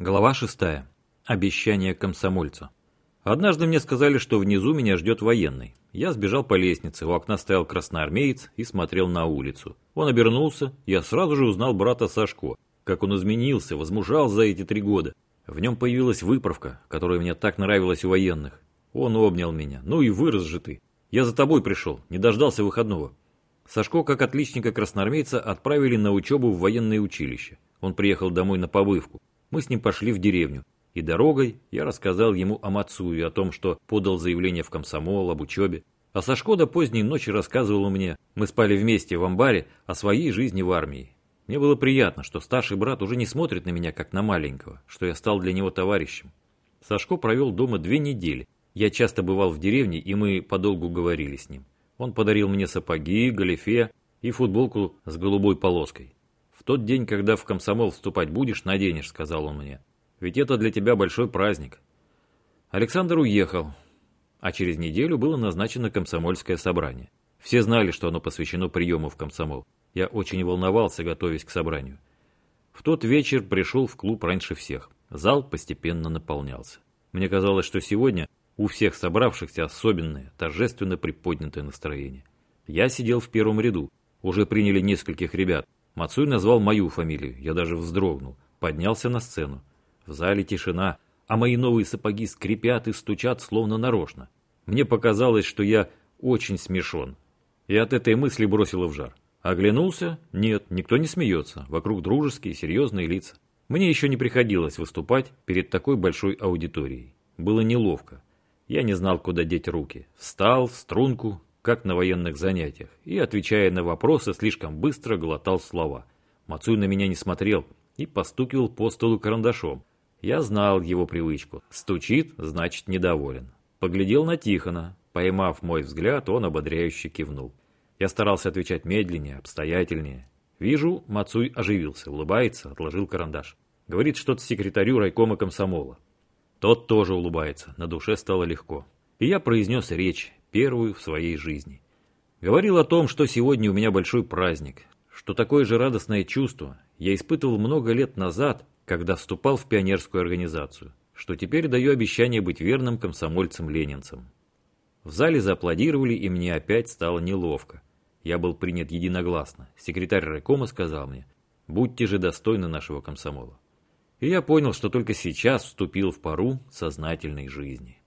Глава 6. Обещание комсомольца. Однажды мне сказали, что внизу меня ждет военный. Я сбежал по лестнице, у окна стоял красноармеец и смотрел на улицу. Он обернулся, я сразу же узнал брата Сашко. Как он изменился, возмужал за эти три года. В нем появилась выправка, которая мне так нравилась у военных. Он обнял меня. Ну и вырос же ты. Я за тобой пришел, не дождался выходного. Сашко, как отличника-красноармейца, отправили на учебу в военное училище. Он приехал домой на побывку. Мы с ним пошли в деревню. И дорогой я рассказал ему о Мацуе, о том, что подал заявление в комсомол, об учебе. А Сашко до поздней ночи рассказывал мне, мы спали вместе в амбаре, о своей жизни в армии. Мне было приятно, что старший брат уже не смотрит на меня, как на маленького, что я стал для него товарищем. Сашко провел дома две недели. Я часто бывал в деревне, и мы подолгу говорили с ним. Он подарил мне сапоги, галифе и футболку с голубой полоской тот день, когда в комсомол вступать будешь, наденешь», — сказал он мне. «Ведь это для тебя большой праздник». Александр уехал, а через неделю было назначено комсомольское собрание. Все знали, что оно посвящено приему в комсомол. Я очень волновался, готовясь к собранию. В тот вечер пришел в клуб раньше всех. Зал постепенно наполнялся. Мне казалось, что сегодня у всех собравшихся особенное, торжественно приподнятое настроение. Я сидел в первом ряду. Уже приняли нескольких ребят. Мацуй назвал мою фамилию, я даже вздрогнул. Поднялся на сцену. В зале тишина, а мои новые сапоги скрипят и стучат словно нарочно. Мне показалось, что я очень смешон. И от этой мысли бросило в жар. Оглянулся? Нет, никто не смеется. Вокруг дружеские, серьезные лица. Мне еще не приходилось выступать перед такой большой аудиторией. Было неловко. Я не знал, куда деть руки. Встал в струнку, как на военных занятиях, и, отвечая на вопросы, слишком быстро глотал слова. Мацуй на меня не смотрел и постукивал по столу карандашом. Я знал его привычку. Стучит, значит недоволен. Поглядел на Тихона. Поймав мой взгляд, он ободряюще кивнул. Я старался отвечать медленнее, обстоятельнее. Вижу, Мацуй оживился, улыбается, отложил карандаш. Говорит что-то секретарю райкома комсомола. Тот тоже улыбается, на душе стало легко. И я произнес речь, первую в своей жизни. Говорил о том, что сегодня у меня большой праздник, что такое же радостное чувство я испытывал много лет назад, когда вступал в пионерскую организацию, что теперь даю обещание быть верным комсомольцем-ленинцем. В зале зааплодировали, и мне опять стало неловко. Я был принят единогласно. Секретарь райкома сказал мне, будьте же достойны нашего комсомола. И я понял, что только сейчас вступил в пару сознательной жизни.